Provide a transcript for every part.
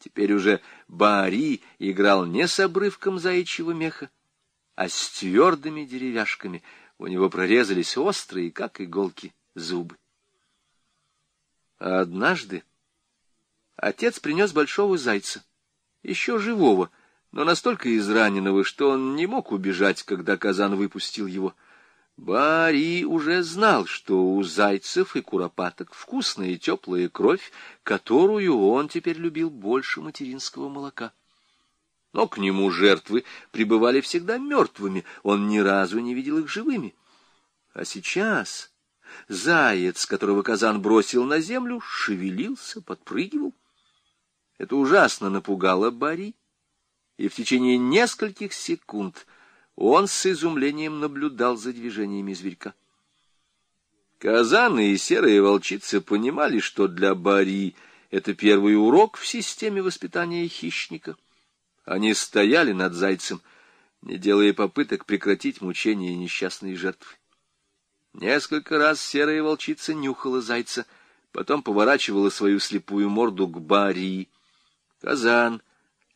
Теперь уже Баари играл не с обрывком заячьего меха, а с твердыми деревяшками. У него прорезались острые, как иголки, зубы. А однажды отец принес большого зайца, еще живого, но настолько израненного, что он не мог убежать, когда казан выпустил его. Бари уже знал, что у зайцев и куропаток вкусная и теплая кровь, которую он теперь любил больше материнского молока. Но к нему жертвы пребывали всегда мертвыми, он ни разу не видел их живыми. А сейчас заяц, которого казан бросил на землю, шевелился, подпрыгивал. Это ужасно напугало Бари, и в течение нескольких секунд он с изумлением наблюдал за движениями зверька. Казаны и серые волчицы понимали, что для Бари это первый урок в системе воспитания хищника. Они стояли над зайцем, не делая попыток прекратить мучения несчастной жертвы. Несколько раз серая волчица нюхала зайца, потом поворачивала свою слепую морду к Бари. Казан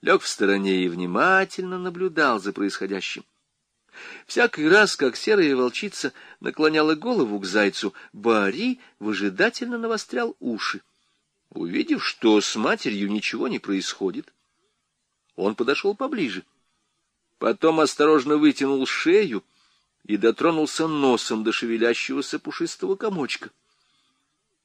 лег в стороне и внимательно наблюдал за происходящим. Всякий раз, как серая волчица наклоняла голову к зайцу, Бари выжидательно навострял уши. Увидев, что с матерью ничего не происходит, он подошел поближе. Потом осторожно вытянул шею и дотронулся носом до шевелящегося пушистого комочка.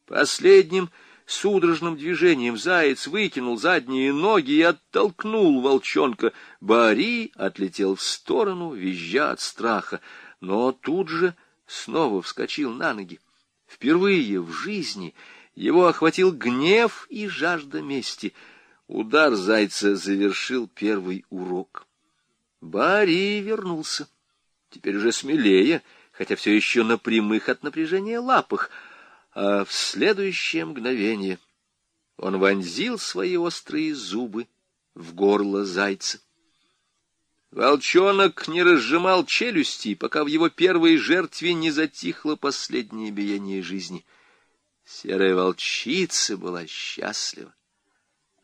Последним Судорожным движением заяц выкинул задние ноги и оттолкнул волчонка. Бари отлетел в сторону, визжа от страха, но тут же снова вскочил на ноги. Впервые в жизни его охватил гнев и жажда мести. Удар зайца завершил первый урок. Бари вернулся. Теперь уже смелее, хотя все еще на прямых от напряжения лапах — а в следующее мгновение он вонзил свои острые зубы в горло зайца. Волчонок не разжимал челюсти, пока в его первой жертве не затихло последнее биение жизни. Серая волчица была счастлива,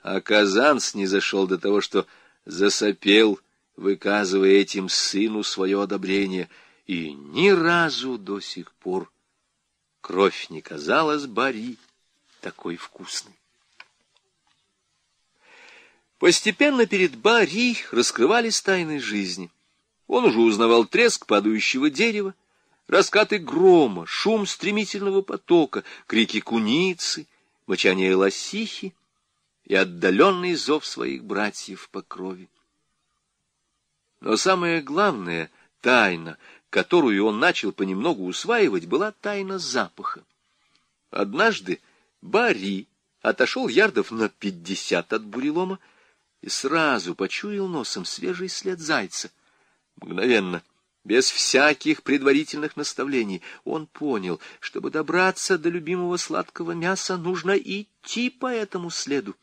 а Казанс не зашел до того, что засопел, выказывая этим сыну свое одобрение, и ни разу до сих пор Кровь не казалась Бари такой вкусной. Постепенно перед Бари раскрывались тайны жизни. Он уже узнавал треск падающего дерева, раскаты грома, шум стремительного потока, крики куницы, мочание лосихи и отдаленный зов своих братьев по крови. Но самое главное — тайна — которую он начал понемногу усваивать, была тайна запаха. Однажды Барри отошел ярдов на пятьдесят от бурелома и сразу почуял носом свежий след зайца. Мгновенно, без всяких предварительных наставлений, он понял, чтобы добраться до любимого сладкого мяса, нужно идти по этому следу.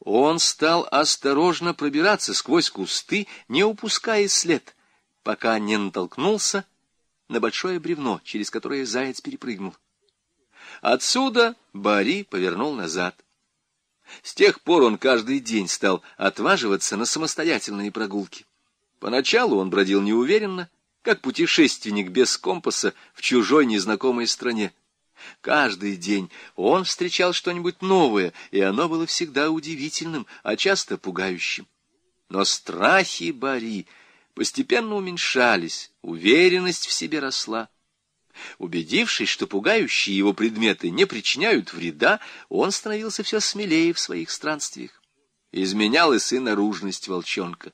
Он стал осторожно пробираться сквозь кусты, не упуская след пока не натолкнулся на большое бревно, через которое заяц перепрыгнул. Отсюда Бари повернул назад. С тех пор он каждый день стал отваживаться на самостоятельные прогулки. Поначалу он бродил неуверенно, как путешественник без компаса в чужой незнакомой стране. Каждый день он встречал что-нибудь новое, и оно было всегда удивительным, а часто пугающим. Но страхи Бари постепенно уменьшались, уверенность в себе росла. Убедившись, что пугающие его предметы не причиняют вреда, он становился все смелее в своих странствиях. Изменялась и наружность волчонка.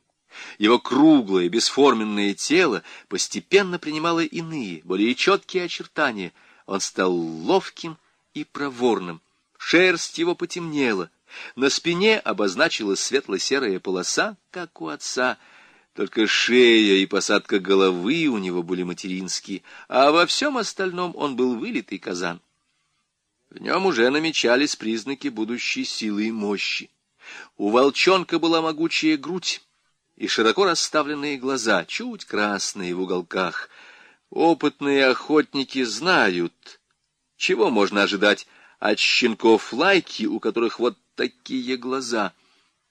Его круглое, бесформенное тело постепенно принимало иные, более четкие очертания. Он стал ловким и проворным. Шерсть его потемнела. На спине обозначилась светло-серая полоса, как у отца — только шея и посадка головы у него были материнские, а во всем остальном он был вылитый казан. В нем уже намечались признаки будущей силы и мощи. У волчонка была могучая грудь и широко расставленные глаза, чуть красные в уголках. Опытные охотники знают, чего можно ожидать от щенков лайки, у которых вот такие глаза.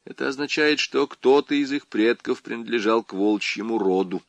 Это означает, что кто-то из их предков принадлежал к волчьему роду.